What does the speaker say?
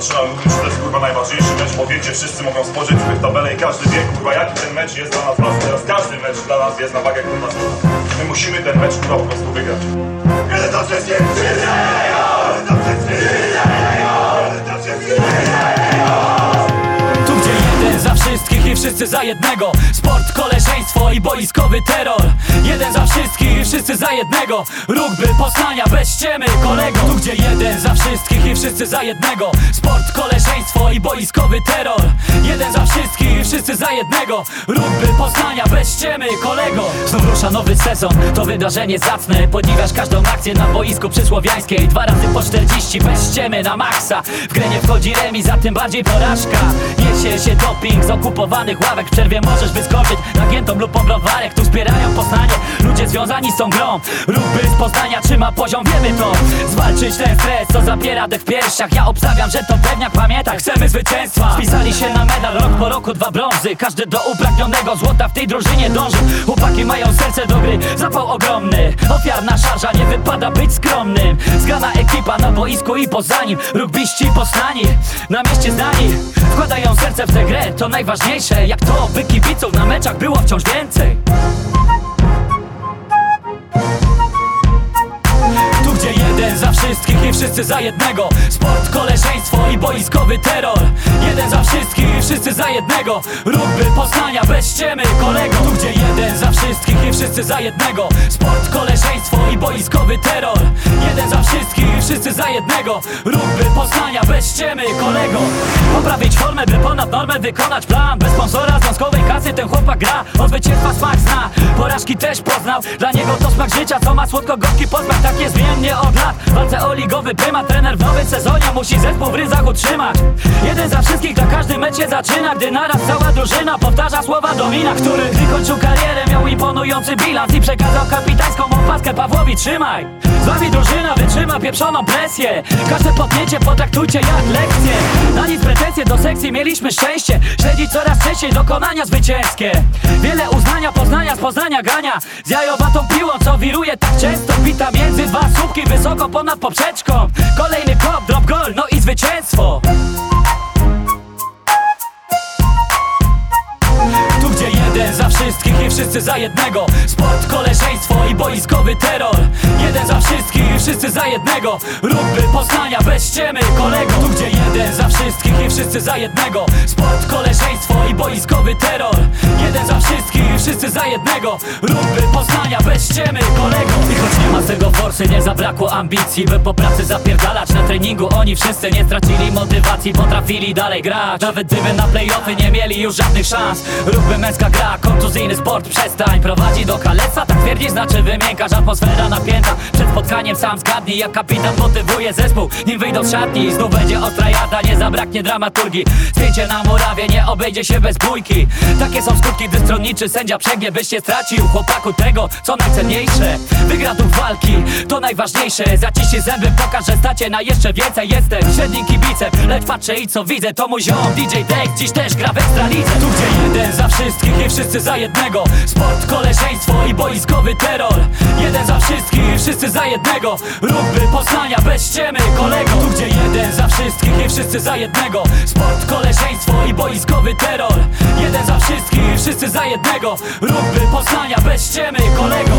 zaczynam mówić, że to jest kurwa najważniejszy mecz, bo wiecie, wszyscy mogą spojrzeć w tabelę i każdy wie kurwa jaki ten mecz jest dla nas ważny. Teraz każdy mecz dla nas jest na wagę kurwa złota. My musimy ten mecz kurwa po prostu wygrać. Kiedy to wszystkim przyjdzie, to wszystkim Tu gdzie jeden za wszystkich i wszyscy za jednego Sport, koleżeństwo i boiskowy terror Jeden za wszystkich wszyscy za jednego. Rugby, Poznania, bez ściemy, kolego Tu gdzie jeden za wszystkich i wszyscy za jednego. Sport, koleżeństwo i boiskowy terror. Jeden za wszystkich i wszyscy za jednego. Rugby, Poznania, bez ściemy, kolego Znów rusza nowy sezon, to wydarzenie zacne. Podziwiasz każdą akcję na boisku przysłowiańskiej. Dwa razy po 40 bez ściemy na maksa. W grę nie wchodzi remis, a tym bardziej porażka. Niesie się doping z okupowanych ławek. W przerwie możesz wyskoczyć nagiętą lub po browarek Tu wspierają Poznanie, związani tą grą. Rugby z Poznania trzyma poziom, wiemy to. Zwalczyć ten stres, co zapiera dech w piersiach. Ja obstawiam, że to pewniak pamięta Chcemy zwycięstwa. Spisali się na medal, rok po roku dwa brązy. Każdy do upragnionego złota w tej drużynie dąży Chłopaki mają serce do gry, zapał ogromny. Ofiarna szarża, nie wypada być skromnym. Zgrana ekipa na boisku i poza nim. Rugbiści poznani, na mieście znani. Wkładają serce w tę grę, to najważniejsze. Jak to, by kibiców na meczach było wciąż więcej wszystkich wszyscy za jednego. Sport, koleżeństwo i boiskowy terror. Jeden za wszystkich wszyscy za jednego. Rugby, Poznania, bez ściemy, kolego. Tu gdzie jeden za wszystkich i wszyscy za jednego. Sport, koleżeństwo i boiskowy terror. Jeden za wszystkich wszyscy za jednego. Rugby, Poznania, bez ściemy, kolego. Poprawić formę, by ponad normę wykonać plan. Bez sponsora związkowej kasy ten chłopak gra. Od zwycięstwa smak zna, porażki też poznał. Dla niego to smak życia, co ma słodko-gorzki posmak Tak jest zmiennie od lat, w walce o ligowy prymat Trener w nowym sezonie musi zespół w ryzach utrzymać. Jeden za wszystkich, dla każdy mecz się zaczyna Gdy naraz cała drużyna powtarza słowa Domina Który gdy kończył karierę miał imponujący bilans I przekazał kapitańską opaskę. Pawłowi trzymaj. Z wami drużyna wytrzyma pieprzoną presję. Każde podniecie potraktujcie jak lekcję Na nic pretensje do sekcji mieliśmy szczęście. Śledzić coraz częściej dokonania zwycięskie. Wiele uznania, poznania z Poznania gania Z jajowatą piłą, co wiruje tak często. Bita między dwa słupki, wysoko ponad poprzeczką. Kolejny kop, drop goal, no i zwycięstwo wszystkich i wszyscy za jednego. Sport, koleżeństwo i boiskowy terror. Jeden za wszystkich i wszyscy za jednego. Rugby, Poznania, bez ściemy, kolego. Tu gdzie jeden za wszystkich i wszyscy za jednego. Sport, koleżeństwo i boiskowy terror. Jeden wszyscy za jednego. Rugby, Poznania, bez ściemy, kolego. I choć nie ma z tego forsy, nie zabrakło ambicji By po pracy zapierdalać na treningu. Oni wszyscy nie stracili motywacji Potrafili dalej grać. Nawet gdyby na playoffy nie mieli już żadnych szans. Rugby męska gra, kontuzyjny sport Przestań, prowadzi do kalectwa. Tak twierdzi, znaczy wymiękasz Atmosfera napięta. Przed spotkaniem sam zgadnij Jak kapitan motywuje zespół. Nim wyjdą z szatni Znów będzie ostra jada, nie zabraknie dramaturgii. Zdjęcie na murawie nie obejdzie się bez bójki. Takie są skutki, gdy stronniczy sędzia przegnie Byś się stracił chłopaku tego, co najcenniejsze. Wygra duch walki, to najważniejsze. Zaciście zęby, pokaż, że stacie na jeszcze więcej Jestem. Średnim kibicem, lecz patrzę i co widzę To mój ziom, DJ Dex, dziś też gra w Ekstralidze. Tu gdzie jeden za wszystkich i wszyscy za jednego. Sport, koleżeństwo i boiskowy terror wszyscy za jednego. Rugby, Poznania, bez ściemy, kolego. Tu gdzie jeden za wszystkich i wszyscy za jednego. Sport, koleżeństwo i boiskowy terror. Jeden za wszystkich i wszyscy za jednego. Rugby, Poznania, bez ściemy, kolego